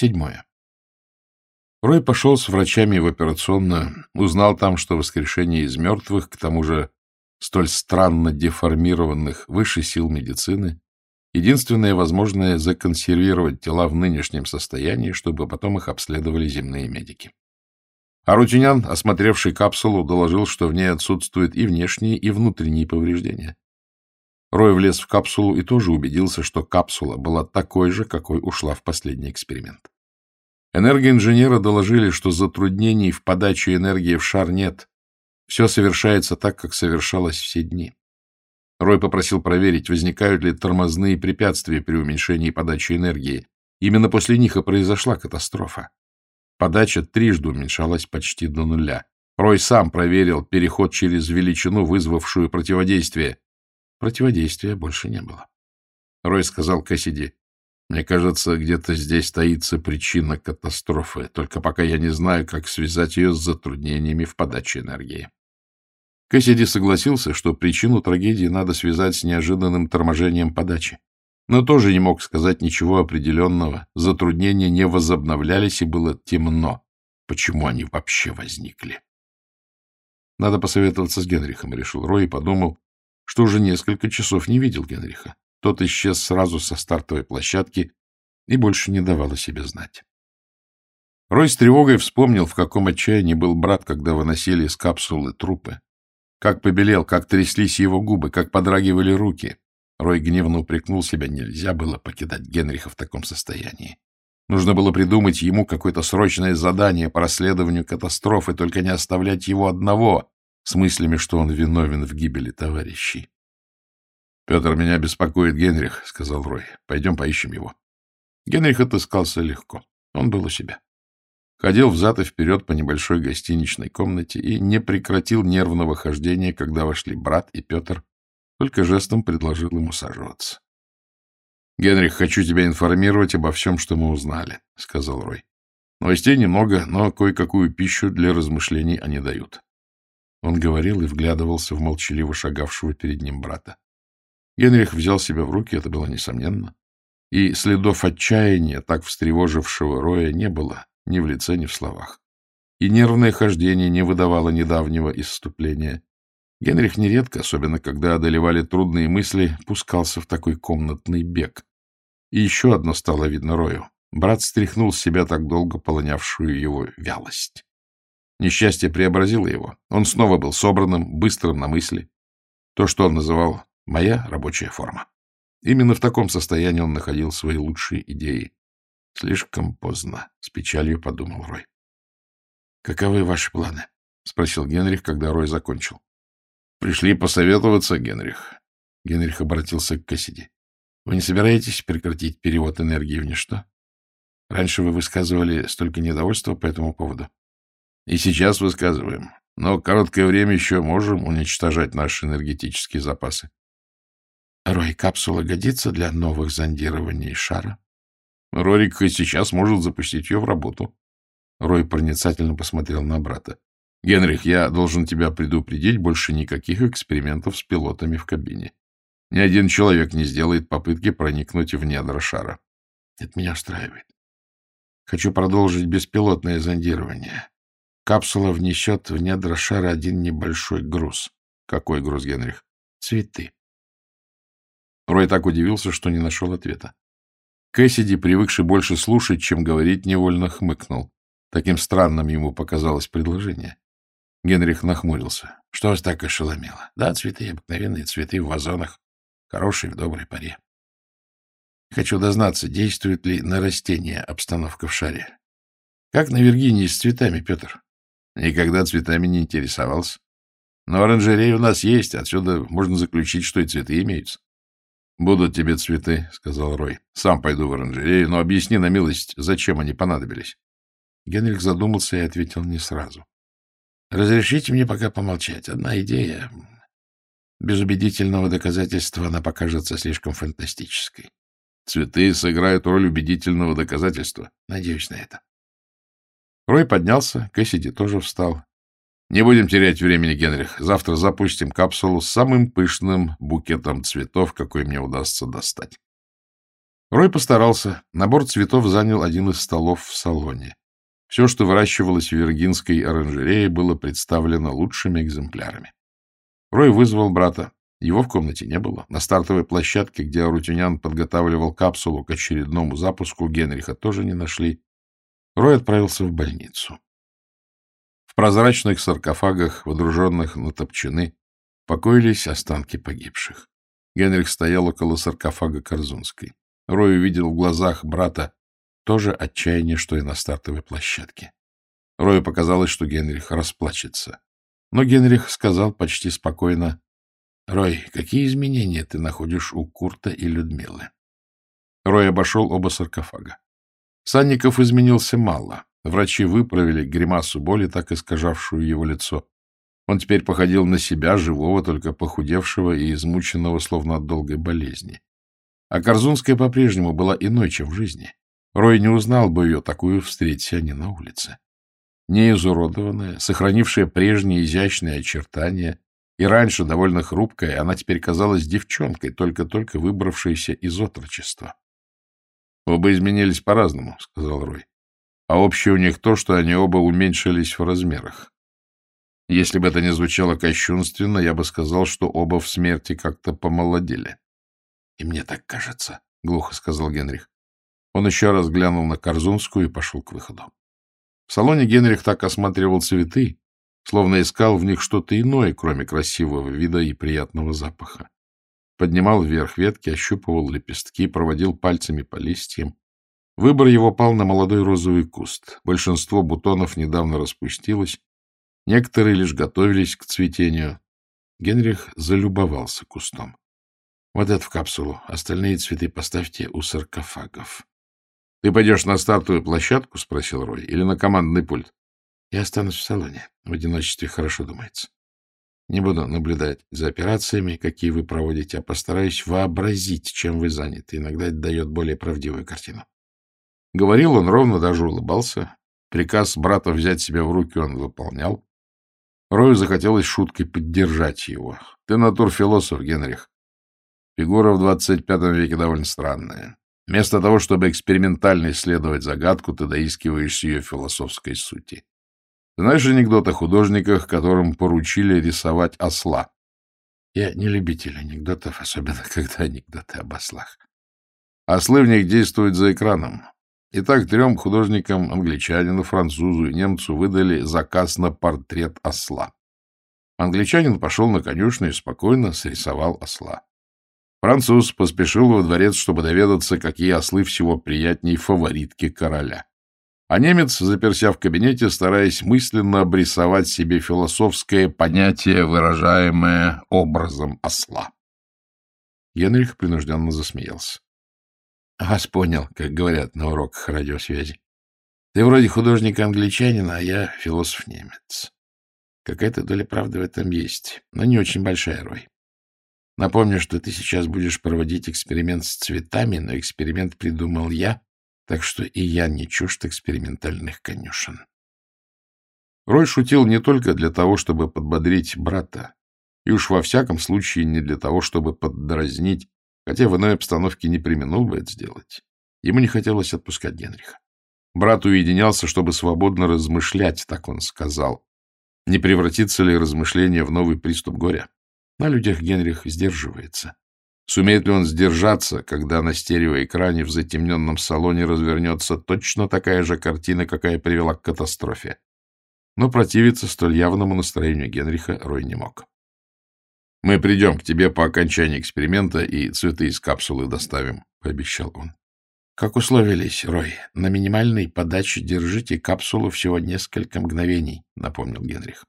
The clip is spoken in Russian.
Седьмое. Рой пошел с врачами в операционную, узнал там, что воскрешение из мертвых, к тому же столь странно деформированных, выше сил медицины, единственное возможное законсервировать тела в нынешнем состоянии, чтобы потом их обследовали земные медики. Арутюнян, осмотревший капсулу, доложил, что в ней отсутствуют и внешние, и внутренние повреждения. Рой влез в капсулу и тоже убедился, что капсула была такой же, какой ушла в последний эксперимент. Энергоинженеры доложили, что затруднений в подаче энергии в шар нет. Все совершается так, как совершалось все дни. Рой попросил проверить, возникают ли тормозные препятствия при уменьшении подачи энергии. Именно после них и произошла катастрофа. Подача трижды уменьшалась почти до нуля. Рой сам проверил переход через величину, вызвавшую противодействие. Противодействия больше не было. Рой сказал Кассиди, мне кажется, где-то здесь таится причина катастрофы, только пока я не знаю, как связать ее с затруднениями в подаче энергии. Кэссиди согласился, что причину трагедии надо связать с неожиданным торможением подачи, но тоже не мог сказать ничего определенного. Затруднения не возобновлялись, и было темно. Почему они вообще возникли? Надо посоветоваться с Генрихом, решил Рой и подумал, что уже несколько часов не видел Генриха. Тот исчез сразу со стартовой площадки и больше не давал о себе знать. Рой с тревогой вспомнил, в каком отчаянии был брат, когда выносили из капсулы трупы. Как побелел, как тряслись его губы, как подрагивали руки. Рой гневно упрекнул себя, нельзя было покидать Генриха в таком состоянии. Нужно было придумать ему какое-то срочное задание по расследованию катастрофы, только не оставлять его одного с мыслями, что он виновен в гибели товарищей. Петр, меня беспокоит Генрих, — сказал Рой. — Пойдем поищем его. Генрих отыскался легко. Он был у себя. Ходил взад и вперед по небольшой гостиничной комнате и не прекратил нервного хождения, когда вошли брат и Петр, только жестом предложил ему саживаться. — Генрих, хочу тебя информировать обо всем, что мы узнали, — сказал Рой. — Новостей немного, но кое-какую пищу для размышлений они дают. Он говорил и вглядывался в молчаливо шагавшего перед ним брата. Генрих взял себя в руки, это было несомненно. И следов отчаяния, так встревожившего Роя, не было ни в лице, ни в словах. И нервное хождение не выдавало недавнего исступления. Генрих нередко, особенно когда одолевали трудные мысли, пускался в такой комнатный бег. И еще одно стало видно Рою. Брат стряхнул с себя так долго полонявшую его вялость. Несчастье преобразило его. Он снова был собранным, быстрым на мысли. То, что он называл Моя рабочая форма. Именно в таком состоянии он находил свои лучшие идеи. Слишком поздно, — с печалью подумал Рой. — Каковы ваши планы? — спросил Генрих, когда Рой закончил. — Пришли посоветоваться, Генрих. Генрих обратился к Кассиди. — Вы не собираетесь прекратить перевод энергии в ничто? Раньше вы высказывали столько недовольства по этому поводу. — И сейчас высказываем. Но короткое время еще можем уничтожать наши энергетические запасы. Рой, капсула годится для новых зондирований шара? Рорик и сейчас может запустить ее в работу. Рой проницательно посмотрел на брата. — Генрих, я должен тебя предупредить, больше никаких экспериментов с пилотами в кабине. Ни один человек не сделает попытки проникнуть в недра шара. Это меня устраивает. Хочу продолжить беспилотное зондирование. Капсула внесет в недра шара один небольшой груз. Какой груз, Генрих? Цветы. Рой так удивился, что не нашел ответа. Кэссиди, привыкший больше слушать, чем говорить, невольно хмыкнул. Таким странным ему показалось предложение. Генрих нахмурился. — Что вас так ошеломило? Да, цветы, обыкновенные цветы в вазонах. Хорошие в доброй паре. Хочу дознаться, действует ли на растения обстановка в шаре. Как на Виргинии с цветами, Петр? Никогда цветами не интересовался. Но оранжерея у нас есть, отсюда можно заключить, что и цветы имеются. — Будут тебе цветы, — сказал Рой. — Сам пойду в оранжерею, но объясни на милость, зачем они понадобились. Генрих задумался и ответил не сразу. — Разрешите мне пока помолчать. Одна идея. Без убедительного доказательства она покажется слишком фантастической. Цветы сыграют роль убедительного доказательства. Надеюсь на это. Рой поднялся, Кэссиди тоже встал. Не будем терять времени, Генрих. Завтра запустим капсулу с самым пышным букетом цветов, какой мне удастся достать. Рой постарался. Набор цветов занял один из столов в салоне. Все, что выращивалось в Виргинской оранжерее, было представлено лучшими экземплярами. Рой вызвал брата. Его в комнате не было. На стартовой площадке, где Арутюнян подготавливал капсулу к очередному запуску, Генриха тоже не нашли. Рой отправился в больницу. В прозрачных саркофагах, водруженных на топчаны, покоились останки погибших. Генрих стоял около саркофага Корзунской. Рой увидел в глазах брата тоже отчаяние, что и на стартовой площадке. Рою показалось, что Генрих расплачется. Но Генрих сказал почти спокойно, «Рой, какие изменения ты находишь у Курта и Людмилы?» Рой обошел оба саркофага. Санников изменился мало. Врачи выправили гримасу боли, так искажавшую его лицо. Он теперь походил на себя, живого, только похудевшего и измученного, словно от долгой болезни. А Корзунская по-прежнему была иной, чем в жизни. Рой не узнал бы ее, такую встретить они на улице. Не изуродованная, сохранившая прежние изящные очертания, и раньше довольно хрупкая, она теперь казалась девчонкой, только-только выбравшейся из отрочества. «Оба изменились по-разному», — сказал Рой. «А общее у них то, что они оба уменьшились в размерах. Если бы это не звучало кощунственно, я бы сказал, что оба в смерти как-то помолодели». — И мне так кажется, — глухо сказал Генрих. Он еще раз глянул на Корзунскую и пошел к выходу. В салоне Генрих так осматривал цветы, словно искал в них что-то иное, кроме красивого вида и приятного запаха. Поднимал вверх ветки, ощупывал лепестки, проводил пальцами по листьям. Выбор его пал на молодой розовый куст. Большинство бутонов недавно распустилось, некоторые лишь готовились к цветению. Генрих залюбовался кустом. Вот это в капсулу. Остальные цветы поставьте у саркофагов. — Ты пойдешь на стартовую площадку? — спросил Рой. — Или на командный пульт? — Я останусь в салоне. В одиночестве хорошо думается. Не буду наблюдать за операциями, какие вы проводите, а постараюсь вообразить, чем вы заняты. Иногда это дает более правдивую картину. Говорил он ровно, даже улыбался. Приказ брата взять себя в руки он выполнял. Рою захотелось шуткой поддержать его. — Ты натурфилософ, Генрих. Фигура в 25 веке довольно странная. Вместо того, чтобы экспериментально исследовать загадку, ты доискиваешься ее философской сути. Знаешь анекдот о художниках, которым поручили рисовать осла? Я не любитель анекдотов, особенно когда анекдоты об ослах. Ослы в них действуют за экраном. Итак, трем художникам, англичанину, французу и немцу, выдали заказ на портрет осла. Англичанин пошел на конюшню и спокойно срисовал осла. Француз поспешил во дворец, чтобы доведаться, какие ослы всего приятней фаворитки короля. А немец, заперся в кабинете, стараясь мысленно обрисовать себе философское понятие, выражаемое образом осла. Генрих принужденно засмеялся. — Вас понял, как говорят на уроках радиосвязи. Ты вроде художник-англичанин, а я философ-немец. Какая-то доля правды в этом есть, но не очень большая, Рой. Напомню, что ты сейчас будешь проводить эксперимент с цветами, но эксперимент придумал я, так что и я не чужд экспериментальных конюшен. Рой шутил не только для того, чтобы подбодрить брата, и уж во всяком случае не для того, чтобы поддразнить, хотя в иной обстановке не применул бы это сделать. Ему не хотелось отпускать Генриха. Брат уединялся, чтобы свободно размышлять, так он сказал. Не превратится ли размышление в новый приступ горя? На людях Генрих сдерживается. Сумеет ли он сдержаться, когда на стереоэкране в затемненном салоне развернется точно такая же картина, какая привела к катастрофе? Но противиться столь явному настроению Генриха Рой не мог. — Мы придем к тебе по окончании эксперимента и цветы из капсулы доставим, — пообещал он. — Как условились, Рой, на минимальной подаче держите капсулу всего несколько мгновений, — напомнил Генрих.